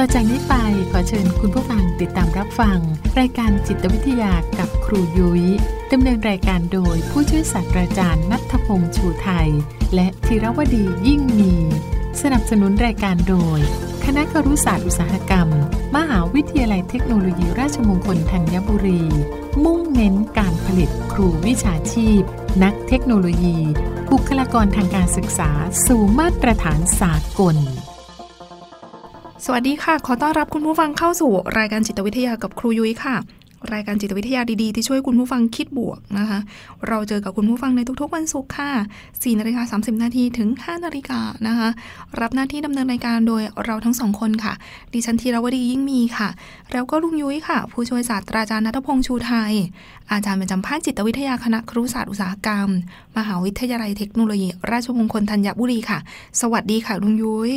ต่อจากนี้ไปขอเชิญคุณผู้ฟังติดตามรับฟัง รายการจิตวิทยากับครูยุย้ยดำเนินรายการโดยผู้ช่วยศาสตราจารย์นัทพงษ์ชูไทย และธีรวดียิ่งมี สนับสนุนรายการโดย คณะครุศาสตร์อุตสาหกรรม มหาวิทยาลัยเทคโนโลยีราชมงคลธัญบุรี มุ่งเน้นการผลิตครูวิชาชีพ นักเทคโนโลยี บุคลากรทางการศึกษาสู่มาตรฐานสากล สวัสดีค่ะ ขอต้อนรับคุณผู้ฟังเข้าสู่ รายการจิตวิทยากับครูยุ้ยค่ะ รายการจิตวิทยาดี ๆ ที่ช่วยคุณผู้ฟังคิดบวกนะคะ เราเจอกับคุณผู้ฟังในทุกๆ วันศุกร์ค่ะ4นาฬิกา30 นาทีถึง 5 นาฬิกานะคะ รับหน้าที่ดำเนินรายการโดยเราทั้งสองคนค่ะ ดิฉันธีรวดียิ่งมีค่ะ แล้วก็ลุงยุ้ยค่ะ ผู้ช่วยศาสตราจารย์นัทพงษ์ชูไทย อาจารย์ประจำภาคจิตวิทยาคณะครุศาสตร์อุตสาหกรรม มหาวิทยาลัยเทคโนโลยี ราชมงคลธัญบุรีค่ะ สวัสดีค่ะลุงยุ้ย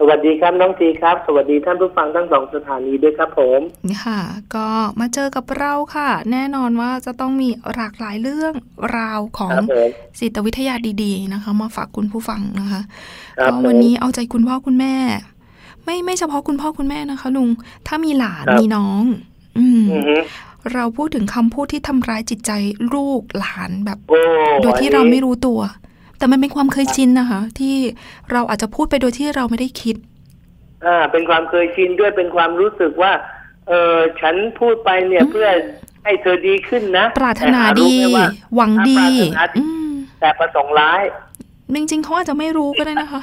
สวัสดีครับน้องทีครับ สวัสดีท่านผู้ฟังทั้งสองสถานีด้วยครับผมค่ะ ก็มาเจอกับเราค่ะ แน่นอนว่าจะต้องมีหลากหลายเรื่องราวของครับผมจิตวิทยาดีๆนะคะ มาฝากคุณผู้ฟังนะคะครับก็ผมวันนี้เอาใจคุณพ่อคุณแม่ ไม่ไม่เฉพาะคุณพ่อคุณแม่นะคะ ลุง ถ้ามีหลานครับมีน้อง อืมอือฮึเราพูดถึงคำพูดที่ทำร้ายจิตใจลูกหลานแบบโอ้โดยที่อันเรานี้ไม่รู้ตัว แต่มันเป็นความเคยชินนะคะ ที่เราอาจจะพูดไปโดยที่เราไม่ได้คิด อ่า เป็นความเคยชินด้วยเป็นความรู้สึกว่า เออฉันพูดไปเนี่ยอืมเพื่อให้เธอดีขึ้นนะ ปรารถนาแต่หดีรู้ไหมว่าหวังดีปรารถนาดีอืมแต่ประสงค์ร้าย จริงๆเขาอาจจะไม่รู้ก็ได้นะคะ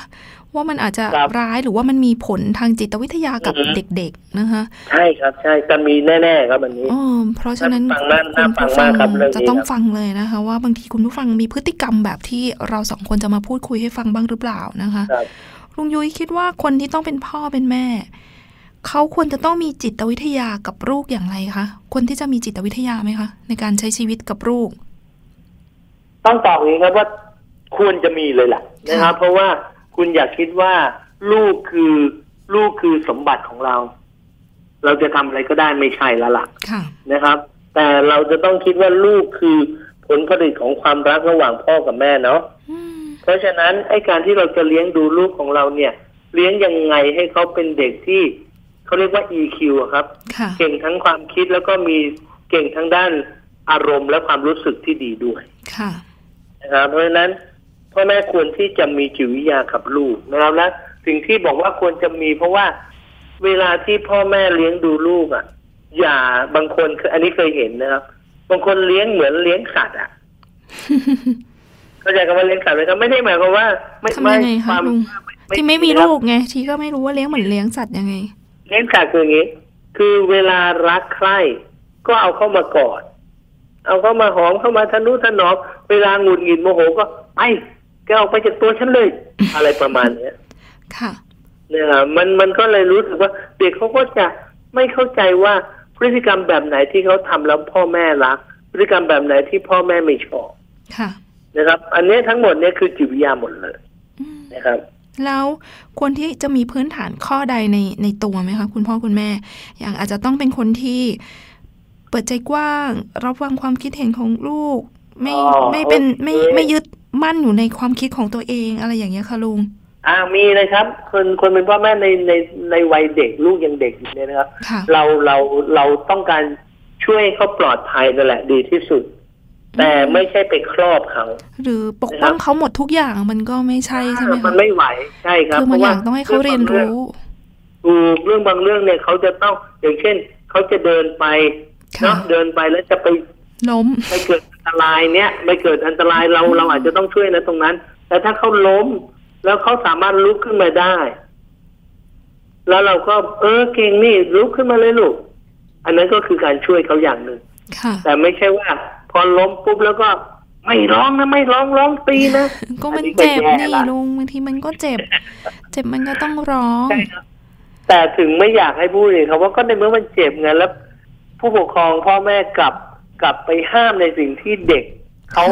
ว่ามันอาจจะครับร้ายหรือว่ามันมีผลทางจิตวิทยากับอือฮึเด็ก ๆ นะคะ ใช่ครับใช่จะมีแน่ ๆ ครับอันนี้อ๋อเพราะฉะนั้นน่าฟังมากคุณผู้น่าฟัฟังงมากครับเรื่องนี้จะต้องครับฟังเลยนะคะ ว่าบางทีคุณผู้ฟังมีพฤติกรรมแบบที่เราสองคนจะมาพูดคุยให้ฟังบ้างหรือเปล่านะคะครับลุงยุ้ยคิดว่าคนที่ต้องเป็นพ่อเป็นแม่เขาควรจะต้องมีจิตวิทยากับลูกอย่างไรคะควรที่จะมีจิตวิทยาไหมคะ ในการใช้ชีวิตกับลูกต้องตอบอย่างนี้ครับว่า ควรจะมีเลยล่ะนะครับเพราะว่าคุณอยากคิดว่าลูกคือลูกคือสมบัติของเรา เราจะทำอะไรก็ได้ไม่ใช่และล่ะค่ะนะครับ แต่เราจะต้องคิดว่าลูกคือผลผลิตของความรักระหว่างพ่อกับแม่เนาะอืมเพราะฉะนั้นไอ้การที่เราจะเลี้ยงดูลูกของเราเนี่ย เลี้ยงยังไงให้เขาเป็นเด็กที่เขาเรียกว่า EQ อะครับค่ะเก่งทั้งความคิดแล้วก็มีเก่งทั้งด้านอารมณ์และความรู้สึกที่ดีด้วยค่ะนะครับเพราะฉะนั้น พ่อแม่ควรที่จะมีจิตวิทยากับลูกนะครับและสิ่งที่บอกว่าควรจะมี เพราะว่าเวลาที่พ่อแม่เลี้ยงดูลูกอะ อย่าบางคนคืออันนี้เคยเห็นนะครับ บางคนเลี้ยงเหมือนเลี้ยงสัตว์อะเข้าใจคำว่าเลี้ยงสัตว์ไหมครับไม่ได้หมายความว่า ไม่ทำยังไงคคะวามลุงที่ไม่มีลูกไงทีก็ไม่รู้ว่าเลี้ยงเหมือนเลี้ยงสัตว์ยังไง เลี้ยงสัตว์คืออย่างนี้ คือเวลารักใคร่ก็เอาเข้ามากอด เอาเข้ามาหอมเข้ามาทะนุถนอมเวลาหงุดหงิดโมโหก็ไป แกออกไปจากตัวฉันเลย อะไรประมาณเนี้ยค่ะเนี่ยครับมันมันก็เลยรู้สึกว่า เด็กเขาก็จะไม่เข้าใจว่าพฤติกรรมแบบไหนที่เขาทำแล้วพ่อแม่รัก พฤติกรรมแบบไหนที่พ่อแม่ไม่ชอบค่ะ นะครับ อันนี้ทั้งหมดเนี่ยคือจิตวิทยาหมดเลยอืมนะครับแล้วควรที่จะมีพื้นฐานข้อใดในในตัวไหมคะคุณพ่อคุณแม่ อย่างอาจจะต้องเป็นคนที่เปิดใจกว้าง รับฟังความคิดเห็นของลูก ไม่อ๋อไม่เป็นโอเคไม่ไม่ยึด มั่นอยู่ในความคิดของตัวเองอะไรอย่างเงี้ยค่ะลุงอ่ามีเลยครับ คนคนเป็นพ่อแม่ในในในวัยเด็กลูกยังเด็กอยู่เนี่ยนะครับค่ะเราเราเราต้องการช่วยให้เขาปลอดภัยนั่นแหละดีที่สุด แต่ไม่ใช่ไปครอบเขา หรือปกป้องเขาหมดทุกอย่างมันก็ไม่ใช่ใช่ไหมมัคะนไม่ไหวใช่ครับคือบางอย่างต้องให้เขาเรียนรู้ถูกเรื่องบางเรื่องเนี่ยเขาจะต้องอย่างเช่นเขาจะเดินไปค่ะเนาะเดินไปแล้วจะไป ล้มไปเกิดอันตรายเนี่ยไม่เกิดอันตรายเราเราอาจจะต้องช่วยนะตรงนั้น แต่ถ้าเขาล้ม แล้วเขาสามารถลุกขึ้นมาได้ แล้วเราก็เออเก่งนี่ลุกขึ้นมาเลยลูกอันนั้นก็คือการช่วยเขาอย่างหนึ่งค่ะแต่ไม่ใช่ว่า พอล้มปุ๊บแล้วก็ไม่ร้องนะไม่ร้องร้องตีนะก็มันอัเจ็บแย่นี่ละลุงบางทีมันก็เจ็บ เจ็บมันก็ต้องร้องใช่ครับแต่ถึงไม่อยากให้พูดเลยครับว่าก็ในเมื่อมันเจ็บไงแล้ว ผู้ปกครองพ่อแม่กลับ กลับไปห้ามในสิ่งที่เด็กเขา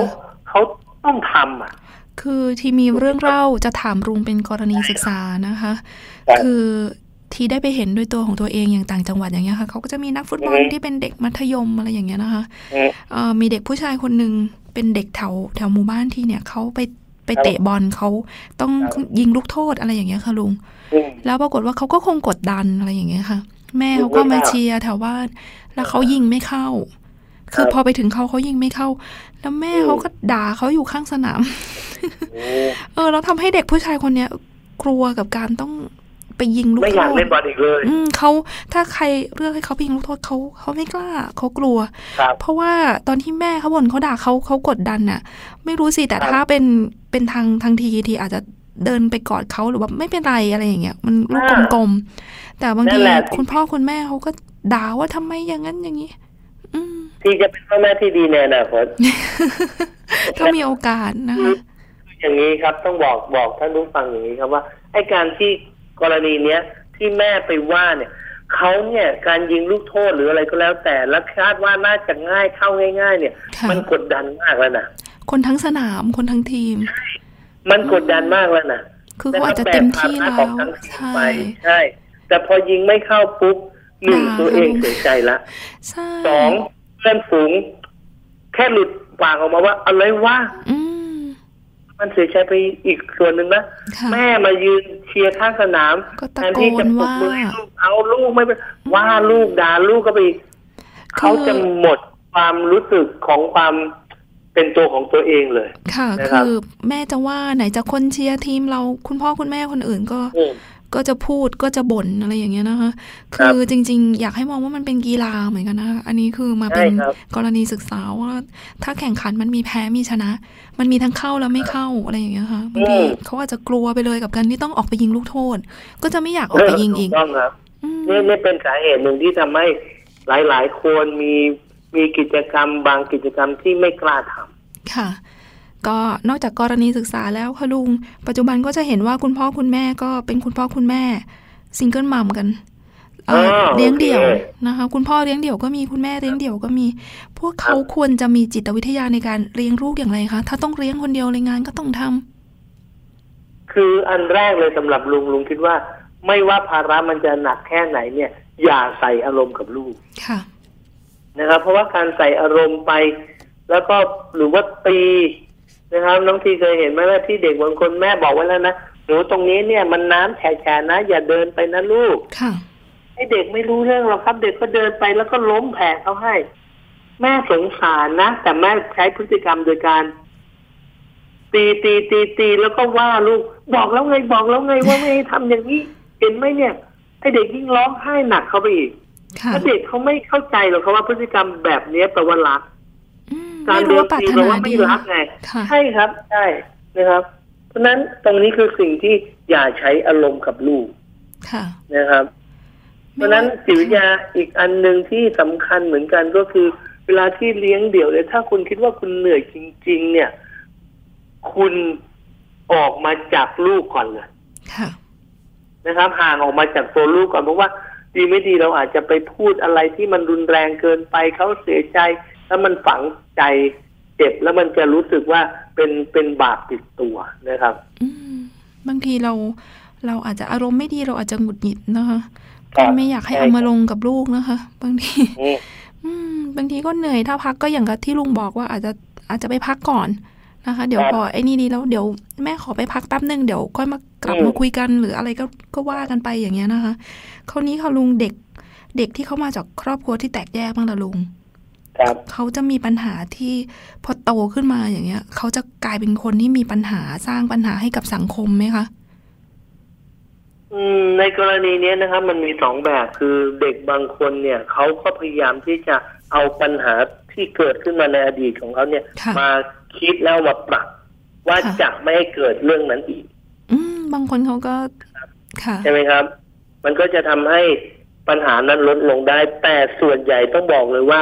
เขาต้องทำอะ คือที่มีเรื่องเล่าจะถามลุงเป็นกรณีศึกษานะคะครับคือที่ได้ไปเห็นด้วยตัวของตัวเองอย่างต่างจังหวัดอย่างเงี้ยค่ะเขาก็จะมีนักฟุตบอลอือฮึที่เป็นเด็กมัธยมอะไรอย่างเงี้ยนะคะอืมเอ่อมีเด็กผู้ชายคนหนึ่งเป็นเด็กแถวแถวหมู่บ้านที่เนี่ยเขาไปไปเตะบอลเขาต้องครับยิงลูกโทษอะไรอย่างเงี้ยค่ะลุงอืมแล้วปรากฏว่าเขาก็คงกดดันอะไรอย่างเงี้ยค่ะ แม่เขาก็ยิงไม่มาเข้าเชียร์แถวบ้านแล้วเขายิงไม่เข้า คือครับพอไปถึงเขาเขายิงไม่เข้า แล้วแม่อืมเขาก็ด่าเขาอยู่ข้างสนามโอ้เออ แล้วทำให้เด็กผู้ชายคนเนี้ยกลัวกับการต้องไปยิงลูกไม่โทอยากษเล่นบอลอีกเลยอืมเขาถ้าใครเลือกให้เขาไปยิงลูกโทษเขาเขาไม่กล้าเขากลัวครับเพราะว่าตอนที่แม่เขาบ่นเขาด่าเขาเขากดดันน่ะ ไม่รู้สิแต่ครับถ้าเป็นเป็นทางทางทีทีอาจจะเดินไปกอดเขาหรือว่าไม่เป็นไรอะไรอย่างเงี้ยมันลูกกลมๆแต่บางนั่ทีนแหละคุณพ่อคุณแม่เขาก็ด่าว่าทำไมอย่างนั้นอย่างนี้อืม ที่จะเป็นพ่อแม่ที่ดีในอนาคตถ้ามีโอกาสนะคะอย่างนี้ครับต้องบอกบอกท่านผู้ฟังอย่างนี้ครับว่าไอ้การที่กรณีเนี้ยที่แม่ไปว่าเนี่ยเขาเนี่ยการยิงลูกโทษหรืออะไรก็แล้วแต่แล้วคาดว่าน่าจะง่ายเข้าง่าย ๆ เนี่ยค่ะมันกดดันมากแล้วนะคนทั้งสนามคนทั้งทีม มันกดดันมากแล้วนะคือเขาอาจจะเต็มที่แล้แล้วของทั้งทีมใช่ไปใช่ แต่พอยิงไม่เข้าปุ๊บหนึ่งด่าตัวเองลูกเสียใจละใช่สอง เพื่อนฝูง แค่หลุดปากออกมาว่าอะไรวะอืมมันเสียใจไปอีกส่วนหนึ่งนะค่ะแม่มายืนเชียร์ข้างสนามก็ตะแทนที่จะปรบมือโกนว่าให้ลูกเอาลูกไม่เป็นว่าลูกด่าลูกก็ไปอีกเขาจะหมดความรู้สึกของความเป็นตัวของตัวเองเลย ค่ะนะครับคือแม่จะว่าไหนจะคนเชียร์ทีมเราคุณพ่อคุณแม่คนอื่นก็อืม ก็จะพูดก็จะบ่นอะไรอย่างเงี้ยนะคะ คือจริง ๆ อยากให้มองว่ามันเป็นกีฬาเหมือนกันนะคะอันนี้คือมาเป็นใช่ครับกรณีศึกษาว่า ถ้าแข่งขันมันมีแพ้มีชนะ มันมีทั้งเข้าแล้วไม่เข้าอะไรอย่างเงี้ยค่ะบางทีเขาอาจจะกลัวไปเลยกับการที่ต้องออกไปยิงลูกโทษ ก็จะไม่อยากออกไปยิงอีกถูต้องครับอืมนี่นี่เป็นสาเหตุหนึ่งที่ทำให้หลาย ๆ คนมีมีกิจกรรมบางกิจกรรมที่ไม่กล้าทำค่ะ ก็นอกจากกรณีศึกษาแล้วค่ะลุง ปัจจุบันก็จะเห็นว่าคุณพ่อคุณแม่ก็เป็นคุณพ่อคุณแม่ซิงเกิลมัมกันเอ่ออ๋อเลี้ยงเดี่ยวโอเคนะคะ คุณพ่อเลี้ยงเดี่ยวก็มีคุณแม่เลี้ยงเดี่ยวก็มี พวกเขาควรจะมีจิตวิทยาในการเลี้ยงลูกอย่างไรคะถ้าต้องเลี้ยงคนเดียวเลยงานก็ต้องทำคืออันแรกเลยสำหรับลุงลุงคิดว่า ไม่ว่าภาระมันจะหนักแค่ไหนเนี่ย อย่าใส่อารมณ์กับลูกค่ะ นะครับ เพราะว่าการใส่อารมณ์ไป แล้วก็หรือว่าตี นะครับน้องทีเคยเห็นไหมว่าที่เด็กบางคนแม่บอกไว้แล้วนะหนูตรงนี้เนี่ยมันน้ำแฉะๆนะ อย่าเดินไปนะลูกค่ะไอ้เด็กไม่รู้เรื่องหรอกครับ เด็กก็เดินไปแล้วก็ล้มแผลเขาให้ แม่สงสารนะแต่แม่ใช้พฤติกรรมโดยการตีตีตีตีแล้วก็ว่าลูก บอกแล้วไงบอกแล้วไงว่าไม่ให้ทำอย่างนี้ เห็นไหมเนี่ยไอ้เด็กยิ่งร้องไห้หนักเข้าไปอีกค่ะแล้วเด็กเขาไม่เข้าใจหรอกครับว่าพฤติกรรมแบบเนี้ยแปลว่ารักอืม กาไม่รรู้เดินว่าปรารตีถแปลนาว่าไม่ดีรักไงค่ะใช่ครับใช่นะครับ เพราะฉะนั้นตรงนี้คือสิ่งที่อย่าใช้อารมณ์กับลูกค่ะนะครับ เพราะฉะนั้นจิตวิทยาอีกอันหนึ่งที่สำคัญเหมือนกันก็คือ เวลาที่เลี้ยงเดี่ยวเลยถ้าคุณคิดว่าคุณเหนื่อยจริง ๆ เนี่ย คุณออกมาจากลูกก่อนเลยค่ะนะครับ ห่างออกมาจากตัวลูกก่อนเพราะว่าดีไม่ดีเราอาจจะไปพูดอะไรที่มันรุนแรงเกินไปเขาเสียใจ แล้วมันฝังใจเจ็บแล้วมันจะรู้สึกว่าเป็นเป็นบาปติดตัวนะครับอืมบางทีเราเราอาจจะอารมณ์ไม่ดีเราอาจจะหงุดหงิดนะคะครัก็บไม่อยากให้ใช่เอามาครับลงกับลูกนะคะ บางทีอืมอืมบางทีก็เหนื่อยถ้าพักก็อย่างกับที่ลุงบอกว่าอาจจะอาจจะไปพักก่อนนะคะ เดี๋ยวครับพอไอ้นี่ดีแล้วเดี๋ยวแม่ขอไปพักแป๊บหนึ่งเดี๋ยวค่อยมากลับอืมมาคุยกันหรืออะไรก็ก็ว่ากันไปอย่างเงี้ยนะคะคราวนี้ค่ะลุงเด็กเด็กที่เขามาจากครอบครัวที่แตกแยกบ้างละลุงครับ เขาจะมีปัญหาที่พอโตขึ้นมาอย่างเงี้ย เขาจะกลายเป็นคนที่มีปัญหาสร้างปัญหาให้กับสังคมไหมคะอืมในกรณีเนี้ยนะครับ มันมีสองแบบคือเด็กบางคนเนี่ยเขาก็พยายามที่จะเอาปัญหาที่เกิดขึ้นมาในอดีตของเขาเนี่ยค่ะมาคิดแล้วมาปรับ ว่าค่ะจะไม่ให้เกิดเรื่องนั้นอีก อืมบางคนเขาก็ค่ะใช่ไหมครับ มันก็จะทำให้ปัญหานั้นลดลงได้ แต่ส่วนใหญ่ต้องบอกเลยว่า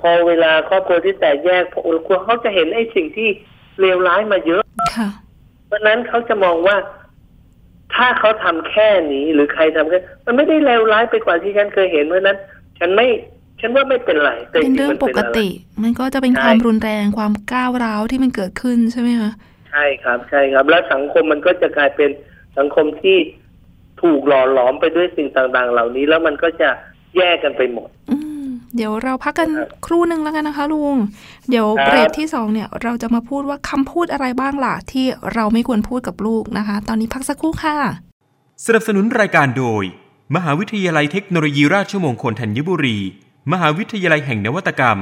พอเวลาครอบครัวที่แตกแยกพอเขาจะเห็นไอ้สิ่งที่เลวร้ายมาเยอะค่ะเพราะฉะนั้นเขาจะมองว่า ถ้าเขาทำแค่นี้หรือใครทำแค่มันไม่ได้เลวร้ายไปกว่าที่ฉันเคยเห็นเพราะฉะนั้น ฉันไม่ฉันว่าไม่เป็นไรแต่จเป็นริงเรื่อๆงมันปเป็นกอะไรติ มันก็จะเป็นใช่ความรุนแรงความก้าวร้าวที่มันเกิดขึ้นใช่ไหมคะใช่ครับใช่ครับ แล้วสังคมมันก็จะกลายเป็นสังคมที่ถูกหล่อหลอมไปด้วยสิ่งต่างๆ เหล่านี้ แล้วมันก็จะแยกกันไปหมด อืม เดี๋ยวเราพักกันครับครู่หนึ่งแล้วกันนะคะ ลุง เดี๋ยวครับเบรกที่สองเนี่ย เราจะมาพูดว่าคำพูดอะไรบ้างล่ะ ที่เราไม่ควรพูดกับลูกนะคะ ตอนนี้พักสักครู่ค่ะ สนับสนุนรายการโดย มหาวิทยาลัยเทคโนโลยีราชมงคลธัญบุรี มหาวิทยาลัยแห่งนวัตกรรม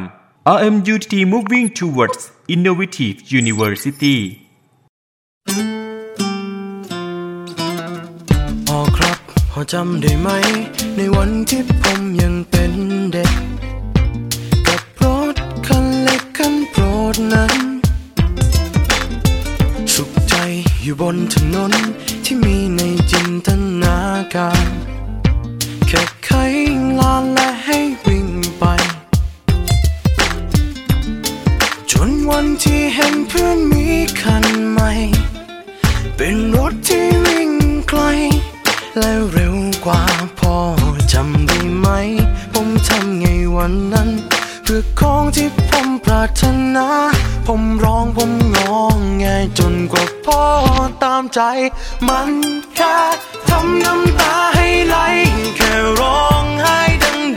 RMUTT Moving Towards Innovative University พอครับพอจำได้ไหม ในวันที่ผมยังเป็นเด็กกับรถ คันเล็กคันโปรดนั้น สุขใจอยู่บนถนนที่มีในจินตนาการ แค่ไขลานและให้วิ่งไป จนวันที่เห็นเพื่อนมีคันใหม่ เป็นรถที่วิ่งไกล และเร็วกว่าพอจำได้ไหม ผมทำไงวันนั้น เพื่อของที่ผมปรารถนา ผมร้องผมงองแงจนกว่าพ่อตามใจ มันแค่ทำน้ำตาให้ไหล แค่ร้องไห้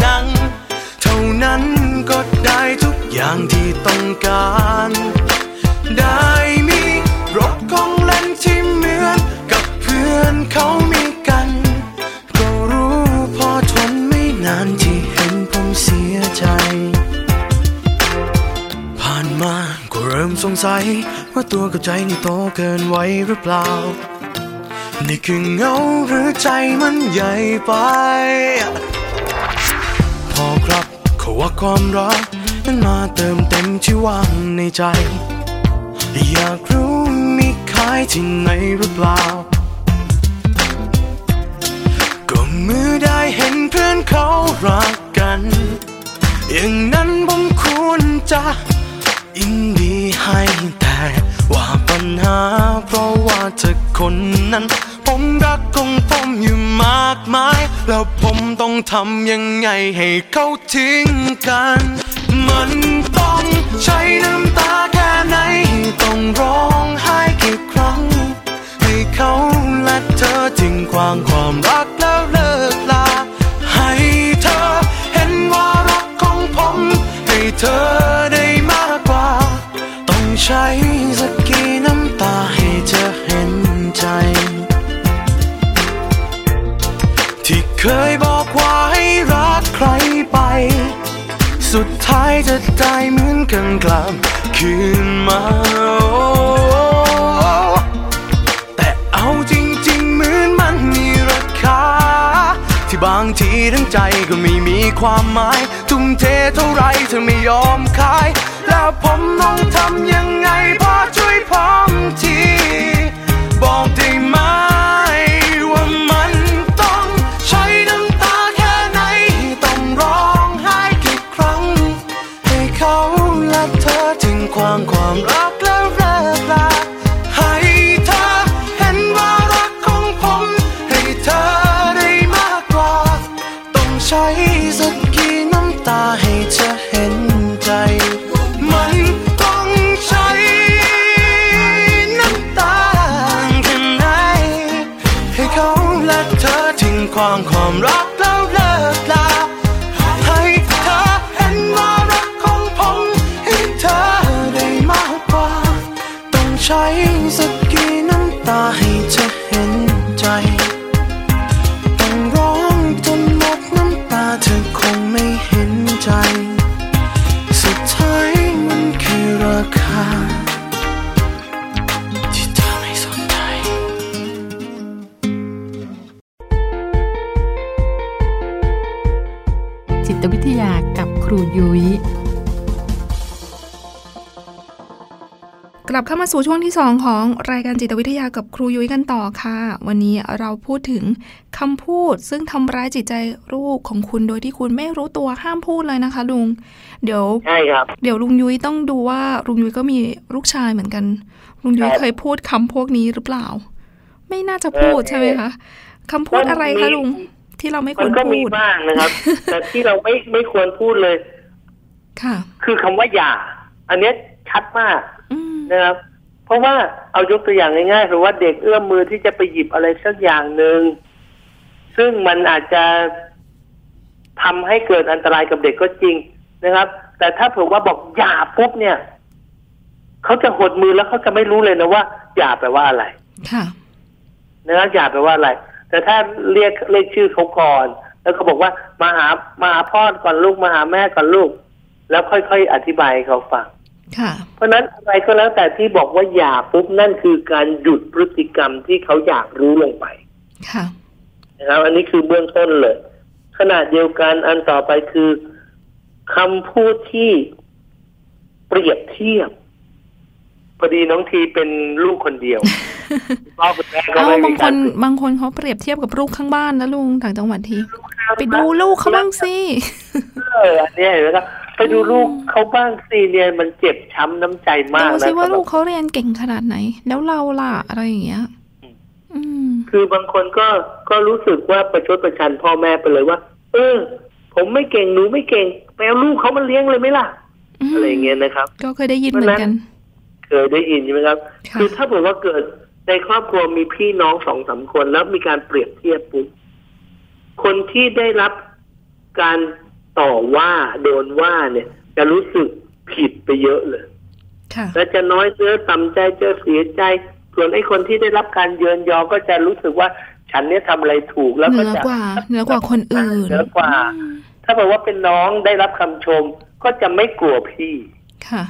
ดังๆ เท่านั้นก็ได้ทุกอย่างที่ต้องการได้ สัย ว่าตัวกับใจนี่โตเกินไว้หรือเปล่า นี่คือเงาหรือใจมันใหญ่ไป พอครับเขาว่าความรักนั้นมาเติมเต็มที่ว่างในใจ อยากรู้มีขายที่ไหนหรือเปล่า ก็เมื่อได้เห็นเพื่อนเขารักกัน อย่างนั้นผมควรจะ ยินดีให้แต่ว่าปัญหา เพราะว่าเธอคนนั้น ผมรักของผมอยู่มากมาย แล้วผมต้องทำยังไงให้เขาทิ้งกัน มันต้องใช้น้ำตาแค่ไหน ต้องร้องไห้กี่ครั้ง ให้เขาและเธอทิ้งความความรักแล้วเลิกลา ให้เธอเห็นว่ารักของผม ให้เธอ ใช้สักกี่น้ำตาให้เธอเห็นใจ ที่เคยบอกว่าให้รักใครไป สุดท้ายจะได้เหมือนกันกลับคืนมาแต่เอาจริงๆเหมือนมันมีราคา ที่บางทีทั้งใจก็ไม่มีความหมาย ทุ่มเทเท่าไรเธอไม่ยอมขาย แล้วผมต้องทำยังไงพอช่วยผมที บอกได้ไหมว่ามันต้องใช้น้ำตาแค่ไหน ต้องร้องไห้กี่ครั้ง ให้เขาและเธอถึงความความรักแล้วเลิกลาให้เธอเห็นว่ารักของผม ให้เธอได้มากกว่า ต้องใช้ สู่ช่วงที่ 2 ของรายการจิตวิทยากับครูยุ้ยกันต่อค่ะ วันนี้เราพูดถึงคำพูดซึ่งทำร้ายจิตใจลูกของคุณโดยที่คุณไม่รู้ตัวห้ามพูดเลยนะคะ ลุง เดี๋ยวใช่ครับ เดี๋ยวลุงยุ้ยต้องดูว่าลุงยุ้ยก็มีลูกชายเหมือนกัน ลุงยุ้ยครับเคยพูดคำพวกนี้หรือเปล่า ไม่น่าจะพูดเออใช่ไหมคะคำพูดอะไรมันมีคะลุงที่เราไม่คมัวนรก็พูมีดบ้างนะครับ แต่ที่เราไม่ไม่ควรพูดเลย ค่ะ คือคำว่าอย่า อันเนี้ยชัดมากอืมนะครับ เพราะว่าเอายกตัวอย่างง่ายๆคือว่าเด็กเอื้อมมือที่จะไปหยิบอะไรสักอย่างหนึ่งซึ่งมันอาจจะทำให้เกิดอันตรายกับเด็กก็จริงนะครับ แต่ถ้าเผื่อว่าบอกอย่าปุ๊บเนี่ยเขาจะหดมือแล้วเขาจะไม่รู้เลยนะว่า อย่าแปลว่าอะไรค่ะนะครับอย่าแปลว่าอะไร แต่ถ้าเรียกเรียกชื่อเขาก่อน แล้วก็บอกว่ามาหามาหาพ่อก่อนลูกมาหาแม่ก่อนลูก แล้วค่อยๆอธิบายให้เขาฟังค่ะ เพราะฉะนั้นอะไรก็แล้วแต่ที่บอกว่าอย่าปุ๊บนั่นคือการหยุดพฤติกรรมที่เขาอยากรู้ลงไปค่ะนะครับอันนี้คือเบื้องต้นเลยขณะเดียวกันอันต่อไปคือคำพูดที่เปรียบเทียบพอดีน้องทีเป็นลูกคนเดียวพ่อคุณแม่ก็เอาไม่บามีงคการนบางคนเขาเปรียบเทียบกับลูกข้างบ้านนะลุงต่างจังหวัดที ไปดูลูกเขาบ้างสิเอออันเนี้ยเห็นไหมครับ ไปดูลูกเขาบ้างสิเนี่ยมันเจ็บช้ำน้ำใจมากดูนะสิว่าสำหรับลูกเขาเรียนเก่งขนาดไหน แล้วเราล่ะอะไรอย่างเงี้ยอืมคือบางคนก็ก็รู้สึกว่าประชดประชันพ่อแม่ไปเลยว่า เออ ผมไม่เก่งหนูไม่เก่งไปเอาลูกเขามาเลี้ยงเลยไหมล่ะมอะไรอย่างเงี้ยนะครับ ก็เคยได้ยินเหมือนกัน เคยได้ยินใช่ไหมครับค่ะคือถ้าบอกว่าเกิดในครอบครัวมีพี่น้องสองสามคนแล้วมีการเปรียบเทียบปุ๊บคนที่ได้รับการ ต่อว่าโดนว่าเนี่ย จะรู้สึกผิดไปเยอะเลยค่ะและจะน้อยเนื้อต่ำใจจะเสียใจ ส่วนไอ้คนที่ได้รับการเยินยอก็จะรู้สึกว่าฉันเนี่ยทำอะไรถูกแล้วเหก็นือจะกว่าเหนือกว่าคนอื่นเหนือกว่าอืมถ้าบอกว่าเป็นน้องได้รับคำชม ก็จะไม่กลัวพี่ค่ะ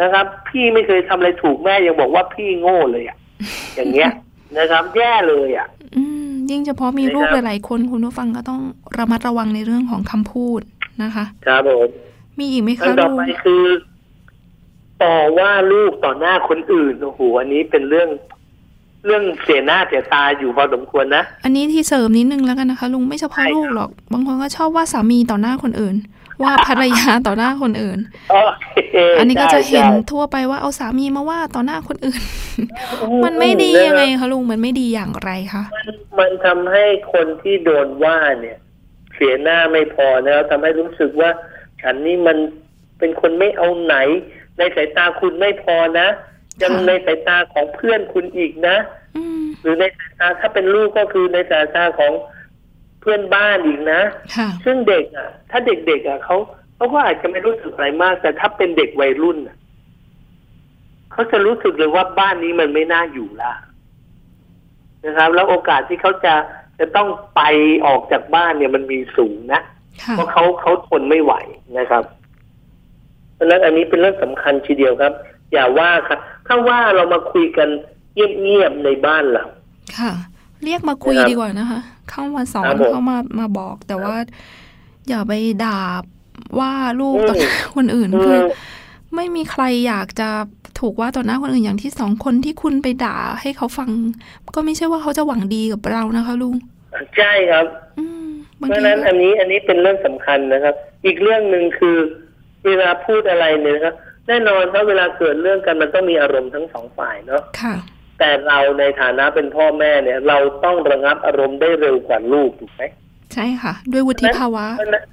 นะครับ พี่ไม่เคยทำอะไรถูกแม่ยังบอกว่าพี่โง่เลยอะ อย่างเงี้ยนะครับ แย่เลยอะอืม ยิ่งเฉพาะมีลูกนะครับหลายๆคนคุณผู้ฟังก็ต้องระมัดระวังในเรื่องของคำพูดนะคะครับผมมีอีกไหมอัคะนต่อลุงไปคือต่อว่าลูกต่อหน้าคนอื่นโอ้โหอันนี้เป็นเรื่องเรื่องเสียหน้าเสียตาอยู่พอสมควรนะ อันนี้ที่เสริมนิดนึงแล้วกันนะคะ ลุงไม่เฉพาะใช่ครับลูกหรอก บางคนก็ชอบว่าสามีต่อหน้าคนอื่น ว่าภรรยาต่อหน้าคนอื่นโอเคอันนี้ก็จะเห็นใช่ทั่วไปว่าเอาสามีมาว่าต่อหน้าคนอื่นใช่มันไม่ดีอืยังไงนะครับคะลุง มันไม่ดีอย่างไรคะ มันมันทำให้คนที่โดนว่าเนี่ย เสียหน้าไม่พอแล้วทำให้รู้สึกว่า ฉันนี่มันเป็นคนไม่เอาไหน ในสายตาคุณไม่พอนะยังในสายตาของเพื่อนคุณอีกนะอืมหรือในสายตาถ้าเป็นลูกก็คือในสายตาของ เพื่อนบ้านอีกนะค่ะซึ่งเด็กอะ ถ้าเด็กๆอะเขาเขาก็อาจจะไม่รู้สึกอะไรมาก แต่ถ้าเป็นเด็กวัยรุ่นอะเขาจะรู้สึกเลยว่าบ้านนี้มันไม่น่าอยู่ละนะครับ แล้วโอกาสที่เขาจะจะต้องไปออกจากบ้านเนี่ยมันมีสูงนะค่ะเพราะเขาเขาทนไม่ไหวนะครับ เพราะฉะนั้นอันนี้เป็นเรื่องสำคัญทีเดียวครับ อย่าว่าครับ ถ้าว่าเรามาคุยกันเงียบๆในบ้านเราค่ะ เรียกมาคุยนะครับดีกว่านะคะ เข้ามาสอครันบผมเข้ามามาบอกแต่ว่า อย่าไปด่าว่าลูกอืมต่อหน้าคนอื่นอืมคือไม่มีใครอยากจะถูกว่าต่อหน้าคนอื่นอย่างที่สองคนที่คุณไปด่าให้เขาฟัง ก็ไม่ใช่ว่าเขาจะหวังดีกับเรานะคะลุงใช่ครับอืมเพบางราะทีฉะนั้นอันนี้อันนี้เป็นเรื่องสำคัญนะครับ อีกเรื่องหนึ่งคือ เวลาพูดอะไรเนี่ยนะครับแน่นอนครับเวลาเกิดเรื่องกันมันต้องมีอารมณ์ทั้งสองฝ่ายเนาะค่ะ แต่เราในฐานะเป็นพ่อแม่เนี่ย เราต้องระงับอารมณ์ได้เร็วกว่าลูกถูกไหมใช่ค่ะ ด้วยวุฒิภาวะเพราะฉะนั้น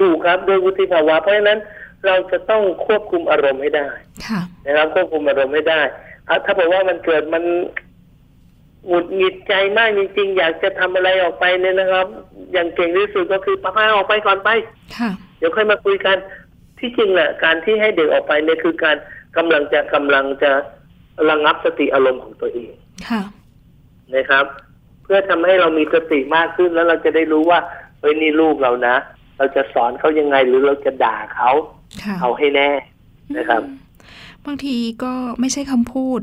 ถูกครับด้วยวุฒิภาวะ เพราะฉะนั้นเราจะต้องควบคุมอารมณ์ให้ได้ค่ะนะครับควบคุมอารมณ์ให้ได้อะถ้าบอกว่ามันเกิดมันหงุดหงิดใจมากจริงๆ อยากจะทำอะไรออกไปเนี่ยนะครับ อย่างเก่งที่สุดก็คือป้าๆออกไปก่อนไปค่ะเดี๋ยวค่อยมาคุยกันที่จริงแหละการที่ให้เด็กออกไปเนี่ยคือการกำลังจะกำลังจะ ระงับสติอารมณ์ของตัวเองค่ะนะครับ เพื่อทำให้เรามีสติมากขึ้นแล้วเราจะได้รู้ว่าเฮ้ยนี่ลูกเรานะเราจะสอนเขายังไงหรือเราจะด่าเขาค่ะเอาให้แน่นะครับ บางทีก็ไม่ใช่คำพูด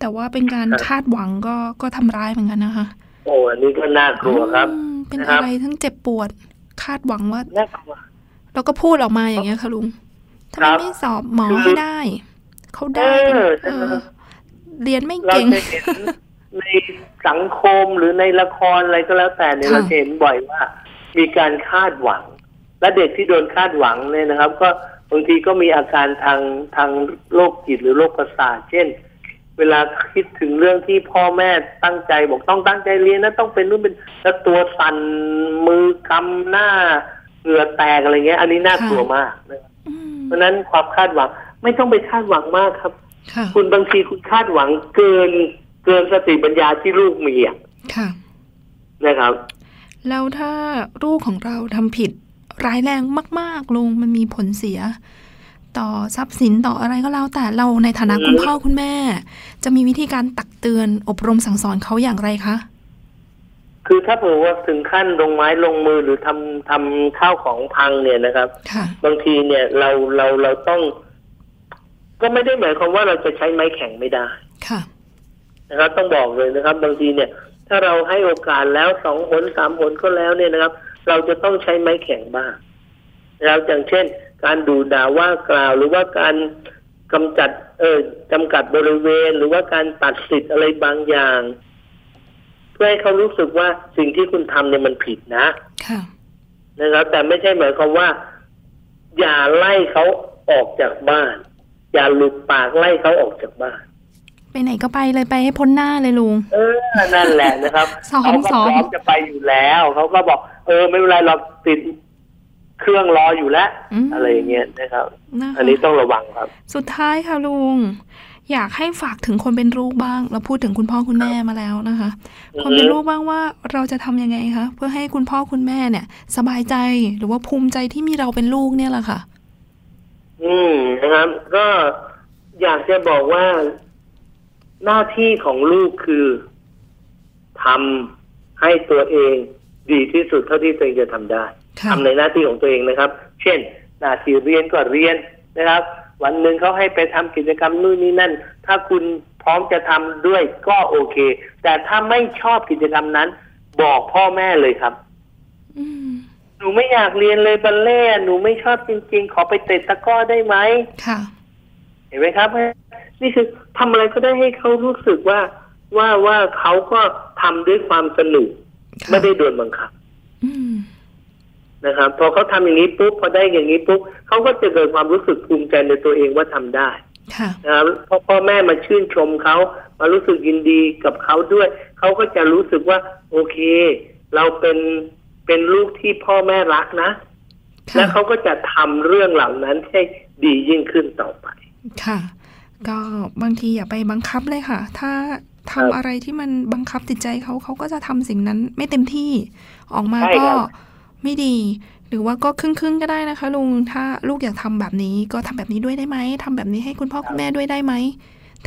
แต่ว่าเป็นการครับคาดหวังก็ก็ทำร้ายเหมือนกันนะคะ โอ้อันนี้ก็น่ากลัวครับอืมเป็นนะครัอะบไรทั้งเจ็บปวด คาดหวังว่าน่ากลัวเราก็พูดออกมาอย่างเงี้ยค่ะลุงทำครัไมบไม่สอบหมอคือให้ได้ เขาได้เออ เออเรียนไม่เราเก่งจะเห็นในสังคมหรือในละครอะไรก็แล้วแต่เนี่ยค่ะเราจะเห็นบ่อยว่า มีการคาดหวัง และเด็กที่โดนคาดหวังเนี่ยนะครับ ก็บางทีก็มีอาการทางทางโรคจิตหรือโรคประสาทเช่น เวลาคิดถึงเรื่องที่พ่อแม่ตั้งใจบอกต้องตั้งใจเรียนนะต้องเป็นนู่นเป็นแล้วตัวสั่นมือกำหน้าเหงื่อแตกอะไรเงี้ย อันนี้น่ากลัวมากนะครับอืมเพราะฉะนั้นความคาดหวังไม่ต้องไปคาดหวังมากครับ ค่ะคุณบางทีคุณคาดหวังเกินเกินสติปัญญาที่ลูกมีอะค่ะนะครับ แล้วถ้าลูกของเราทำผิดร้ายแรงมาก ๆลุงมันมีผลเสีย ต่อทรัพย์สินต่ออะไรก็แล้ว แต่เราในฐานะอืมคุณพ่อคุณแม่ จะมีวิธีการตักเตือนอบรมสั่งสอนเขาอย่างไรคะคือถ้าเผื่อว่าถึงขั้นลงไม้ลงมือหรือทำทำข้าวของพังเนี่ยนะครับค่ะบางทีเนี่ยเราเราเราต้อง ก็ไม่ได้หมายความว่าเราจะใช้ไม้แข็งไม่ได้ค่ะนะครับ ต้องบอกเลยนะครับ บางทีเนี่ย ถ้าเราให้โอกาสแล้วสองหนสามหนก็แล้วเนี่ยนะครับ เราจะต้องใช้ไม้แข็งบ้างนะครับอย่างเช่น การดูด่าว่ากล่าวหรือว่าการกำจัด เออจำกัดบริเวณ หรือว่าการตัดสิทธิ์อะไรบางอย่าง เพื่อให้เขารู้สึกว่าสิ่งที่คุณทำเนี่ยมันผิดนะค่ะนะครับ แต่ไม่ใช่หมายความว่า อย่าไล่เขาออกจากบ้าน อย่าหลุดปากไล่เขาออกจากบ้าน ไปไหนก็ไปเลยไปให้พ้นหน้าเลยลุง เออ นั่นแหละนะครับซ้อมเขาก็ซ้อมพร้อมจะไปอยู่แล้วเขาก็บอก เออ ไม่เป็นไรเราติดเครื่องรออยู่แล้วมอะไรอย่างเงี้ยนะครับนะคะอันนี้ต้องระวังครับ สุดท้ายค่ะลุง อยากให้ฝากถึงคนเป็นลูกบ้าง เราพูดถึงคุณพ่อคุณแม่มาแล้วนะคะอือฮึคนเป็นลูกบ้างว่าเราจะทำยังไงคะเพื่อให้คุณพ่อคุณแม่เนี่ย สบายใจหรือว่าภูมิใจที่มีเราเป็นลูกเนี่ยแหละค่ะ อืมนะครับ ก็อยากจะบอกว่าหน้าที่ของลูกคือทำให้ตัวเองดีที่สุดเท่าที่ตัวเองจะทำได้ค่ะทำในหน้าที่ของตัวเองนะครับ เช่น หน้าที่เรียนก็เรียนนะครับ วันหนึ่งเขาให้ไปทำกิจกรรมนู่นนี่นั่น ถ้าคุณพร้อมจะทำด้วยก็โอเค แต่ถ้าไม่ชอบกิจกรรมนั้น บอกพ่อแม่เลยครับอืม หนูไม่อยากเรียนเลยบัลเล่ต์หนูไม่ชอบจริง ๆ ขอไปเตะตะกร้อได้ไหมค่ะ เห็นไหมครับ นี่คือทำอะไรก็ได้ให้เขารู้สึกว่าว่าว่าเขาก็ทำด้วยความสนุกค่ะไม่ได้โดนบังคับอืมนะครับพอเขาทำอย่างนี้ปุ๊บพอได้อย่างนี้ปุ๊บเขาก็จะเกิดความรู้สึกภูมิใจในตัวเองว่าทำได้ค่ะนะครับพอพ่อแม่มาชื่นชมเขามารู้สึกยินดีกับเขาด้วยเขาก็จะรู้สึกว่า โอเค เราเป็น เป็นลูกที่พ่อแม่รักนะค่ะแล้วเขาก็จะทำเรื่องเหล่านั้นให้ดียิ่งขึ้นต่อไป ค่ะ ก็บางทีอย่าไปบังคับเลยค่ะ ถ้าทำครับอะไรที่มันบังคับจิตใจเขาเขาก็จะทำสิ่งนั้นไม่เต็มที่ออกมาใช่ก็ครับไม่ดี หรือว่าก็ครึ่งๆก็ได้นะคะ ลุงถ้าลูกอยากทำแบบนี้ก็ทำแบบนี้ด้วยได้ไหมทำแบบนี้ให้คุณพ่อคุณแม่ด้วยได้ไหม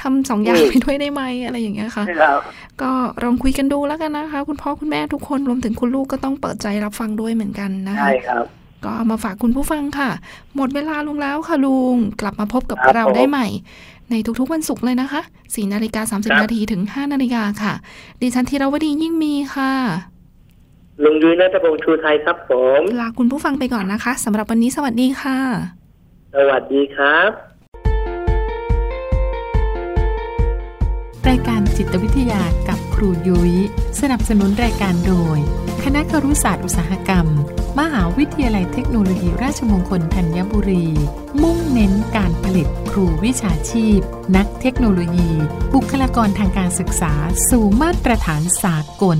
ทำสองอย่างไปด้วยได้ไหมอะไรอย่างเงี้ยค่ะครับก็ลองคุยกันดูแล้วกันนะคะ คุณพ่อคุณแม่ทุกคนรวมถึงคุณลูกก็ต้องเปิดใจรับฟังด้วยเหมือนกันนะคะใช่ครับก็เอามาฝากคุณผู้ฟังค่ะ หมดเวลาลงแล้วค่ะลุง กลับมาพบกับครับเราผมได้ใหม่ ในทุกๆวันศุกร์เลยนะคะ4นาฬิกาครั30บนาทีถึง5นาฬิกาค่ะ ดิฉันธีรวดียิ่งมีค่ะลุงยุ้ยนัทพงษ์ชูไทยครับผม ลาคุณผู้ฟังไปก่อนนะคะสำหรับวันนี้สวัสดีค่ะ สวัสดีครับ จิตวิทยากับครูยุย้ย สนับสนุนรายการโดย คณะครุศาสตร์อุตสาหกรรม มหาวิทยาลัยเทคโนโลยีราชมงคลธัญบุรี มุ่งเน้นการผลิตครูวิชาชีพ นักเทคโนโลยี บุคลากรทางการศึกษา สู่มาตรฐานสากล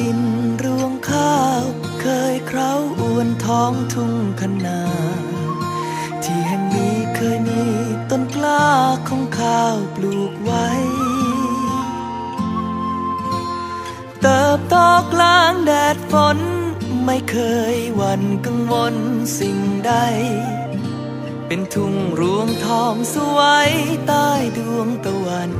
ดินรวงข้าว เคยเคล้าอวนท้องทุ่งคนา ที่แห่งนี้เคยมีต้นกล้าของข้าวปลูกไว้ เติบโตกลางแดดฝน ไม่เคยหวั่นกังวลสิ่งใด เป็นทุ่งรวงทองสวยใต้ดวงตะวัน